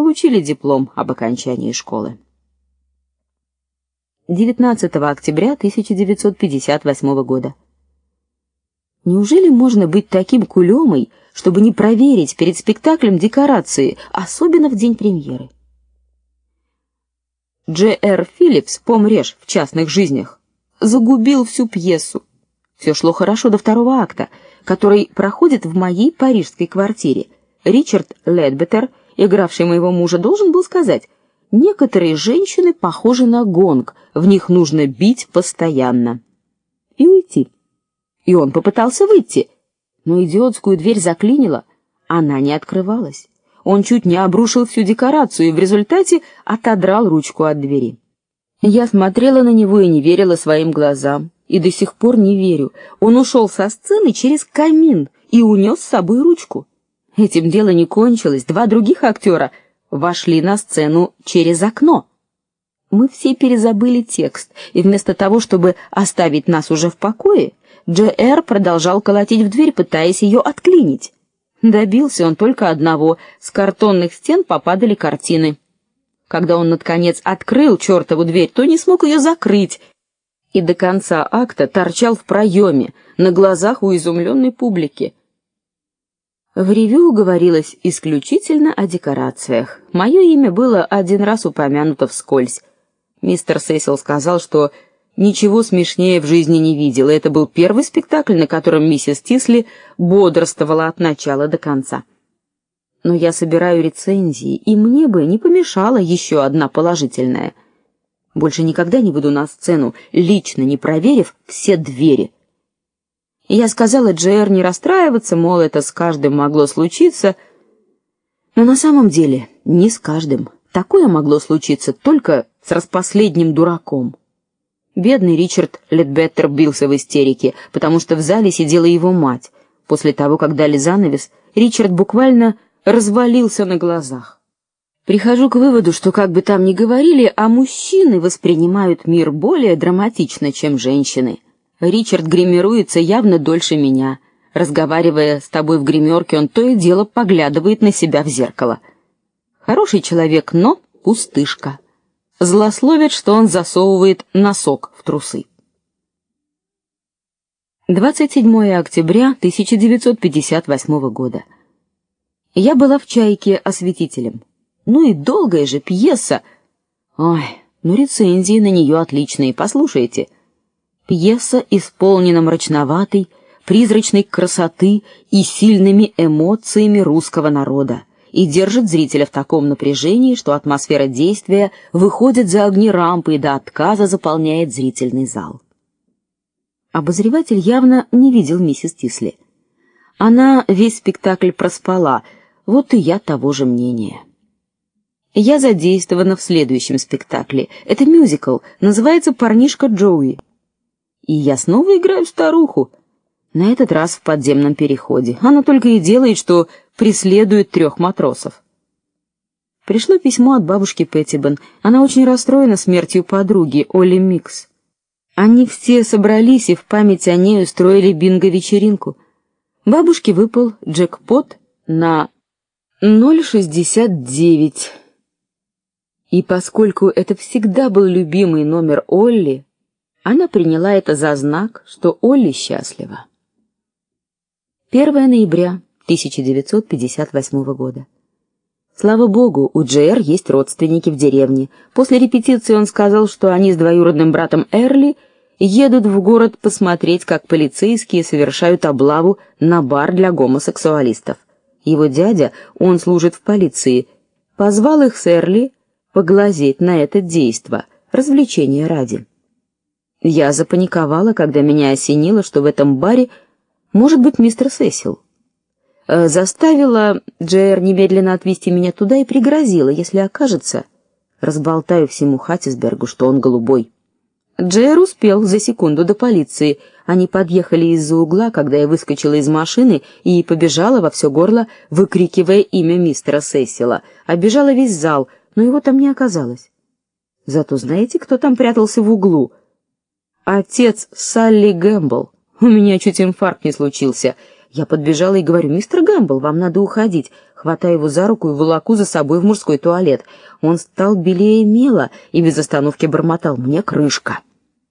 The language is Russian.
получили диплом об окончании школы. 19 октября 1958 года. Неужели можно быть таким кулемой, чтобы не проверить перед спектаклем декорации, особенно в день премьеры? Дж.Р. Филлипс, помрешь в частных жизнях, загубил всю пьесу. Все шло хорошо до второго акта, который проходит в моей парижской квартире. Ричард Ледбетер, игравший моего мужа, должен был сказать: "Некоторые женщины похожи на гонг, в них нужно бить постоянно". И уйти и он попытался выйти, но идиотскую дверь заклинило, она не открывалась. Он чуть не обрушил всю декорацию и в результате отодрал ручку от двери. Я смотрела на него и не верила своим глазам, и до сих пор не верю. Он ушел со сцены через камин и унес с собой ручку. Этим дело не кончилось. Два других актера вошли на сцену через окно. Мы все перезабыли текст, и вместо того, чтобы оставить нас уже в покое, Дж.Р. продолжал колотить в дверь, пытаясь ее отклинить. Добился он только одного: с картонных стен попадали картины. Когда он наконец открыл чертову дверь, то не смог ее закрыть. И до конца акта торчал в проеме, на глазах у изумленной публики. В ревю говорилось исключительно о декорациях. Мое имя было один раз упомянуто вскользь. Мистер Сесил сказал, что ничего смешнее в жизни не видел. И это был первый спектакль, на котором миссис Тисли бодрствовала от начала до конца. Но я собираю рецензии, и мне бы не помешала еще одна положительная. Больше никогда не буду на сцену, лично не проверив все двери. Я сказала Джер не расстраиваться, мол, это с каждым могло случиться, но на самом деле не с каждым. Такое могло случиться только с распоследним дураком. Бедный Ричард Ледбеттер бился в истерике, потому что в зале сидела его мать. После того, как дали занавес, Ричард буквально развалился на глазах. Прихожу к выводу, что как бы там ни говорили, а мужчины воспринимают мир более драматично, чем женщины. Ричард гримируется явно дольше меня. Разговаривая с тобой в гримерке, он то и дело поглядывает на себя в зеркало. Хороший человек, но пустышка злословят, что он засовывает носок в трусы. 27 октября 1958 года. Я была в Чайке осветителем. Ну и долгая же пьеса. Ой, ну рецензии на нее отличные, послушайте. Пьеса исполнена мрачноватой, призрачной красоты и сильными эмоциями русского народа и держит зрителя в таком напряжении, что атмосфера действия выходит за огни рампы и до отказа заполняет зрительный зал. Обозреватель явно не видел миссис Тисли. Она весь спектакль проспала. Вот и я того же мнения. Я задействована в следующем спектакле. Это мюзикл, называется Парнишка Джоуи. И я снова играю старуху. На этот раз в подземном переходе. Она только и делает, что преследует трех матросов. Пришло письмо от бабушки Петтибен. Она очень расстроена смертью подруги Олли Микс. Они все собрались и в память о ней устроили бинго-вечеринку. Бабушке выпал джекпот на 0.69. И поскольку это всегда был любимый номер Олли, она приняла это за знак, что Олли счастлива. 1 ноября 1958 года. Слава богу, у Джер есть родственники в деревне. После репетиции он сказал, что они с двоюродным братом Эрли едут в город посмотреть, как полицейские совершают облаву на бар для гомосексуалистов. Его дядя, он служит в полиции, позвал их с Эрли поглазеть на это действо, развлечение ради. Я запаниковала, когда меня осенило, что в этом баре может быть мистер Сесил. Э, заставила Джер немедленно отвезти меня туда и пригрозила, если окажется, разболтаю всему Хаттисбергу, что он голубой. Джер успел за секунду до полиции. Они подъехали из-за угла, когда я выскочила из машины и побежала во все горло, выкрикивая имя мистера Сесила. Обежала весь зал, но его там не оказалось. Зато знаете, кто там прятался в углу? Отец Салли Гэмбл. У меня чуть инфаркт не случился. Я подбежала и говорю: "Мистер Гэмбл, вам надо уходить. хватаю его за руку и волоку за собой в мужской туалет. Он стал белее мела и без остановки бормотал: "Мне крышка".